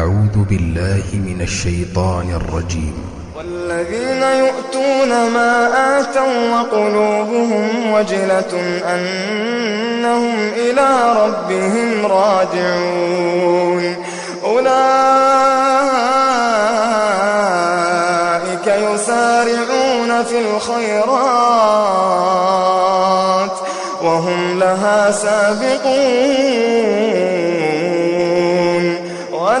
أعوذ بالله من الشيطان الرجيم. والذين يؤتون ما آتوا وقلوبهم وجلة أنهم إلى ربهم راجعون. أولئك يسارعون في الخيرات وهم لها سابقون.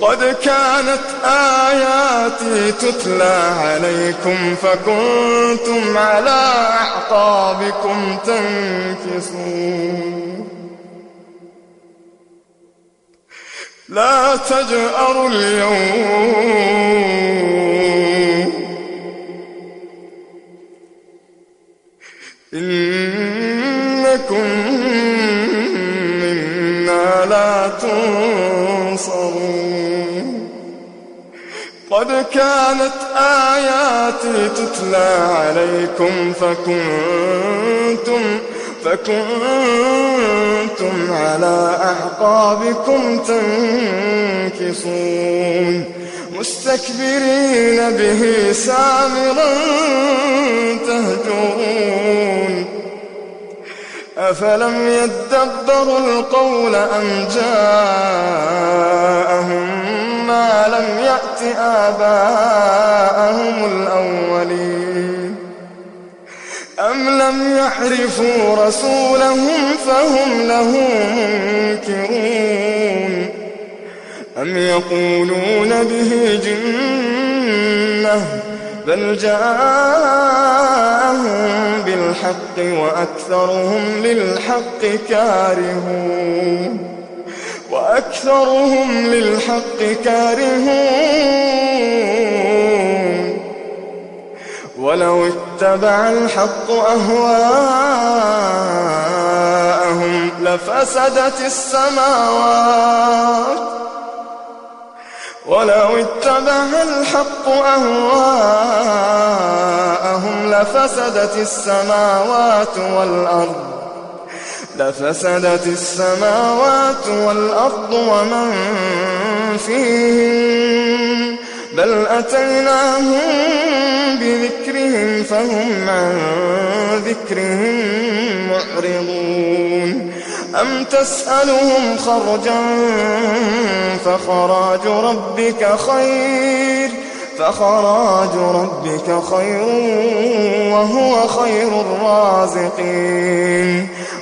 قد كانت آياتي تتلى عليكم فكنتم على أعقابكم تنكسون. لا تجأروا اليوم. إنكم قد كانت آياتي تتلى عليكم فكنتم فكنتم على أعقابكم تنكصون. مستكبرين به سامرا تهجرون. أفلم يدبروا القول أم جاءهم آباءهم الأولين أم لم يعرفوا رسولهم فهم له منكرون أم يقولون به جنة بل جاءهم بالحق وأكثرهم للحق كارهون وأكثرهم للحق كارهون. ولو اتبع الحق أهواءهم لفسدت السماوات. ولو اتبع الحق أهواءهم لفسدت السماوات والأرض. لفسدت السماوات والأرض ومن فيهن. بل أتيناهم بذكرهم فهم عن ذكرهم معرضون. أم تسألهم خرجا فخراج ربك خير فخراج ربك خير وهو خير الرازقين.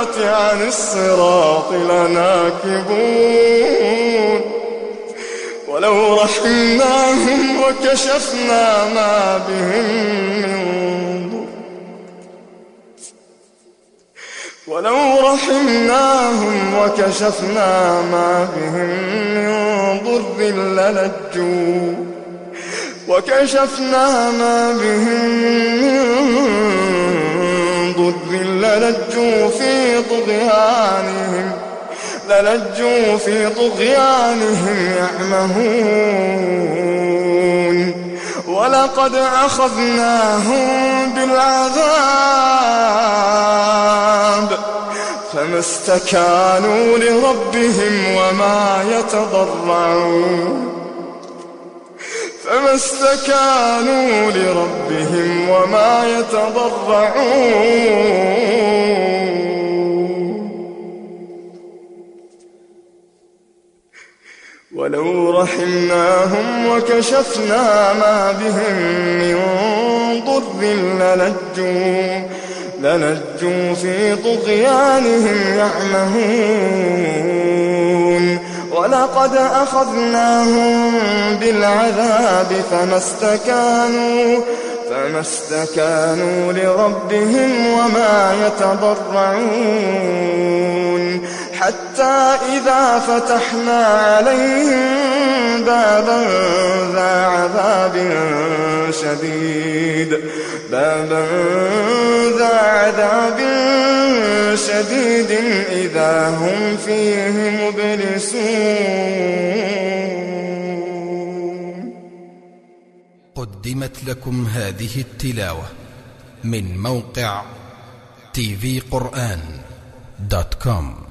بالآخرة عن الصراط لناكبون. ولو رحمناهم وكشفنا ما بهم من ضر. ولو رحمناهم وكشفنا ما بهم من ضر للجوا وكشفنا ما بهم من ضر للجوا في طغيانهم للجوا في طغيانهم يعمهون. ولقد أخذناهم بالعذاب فما استكانوا لربهم وما يتضرعون. فما استكانوا لربهم وما يتضرعون. ولو رحمناهم وكشفنا ما بهم من ضر للجوا للجوا في طغيانهم يعمهون. ولقد أخذناهم بالعذاب فما استكانوا فما استكانوا لربهم وما يتضرعون. حتى إذا فتحنا عليهم بابا ذا عذاب شديد. بابا ذا عذاب شديد إذا هم فيه مبلسون. قدمت لكم هذه التلاوة من موقع TvQuran dot com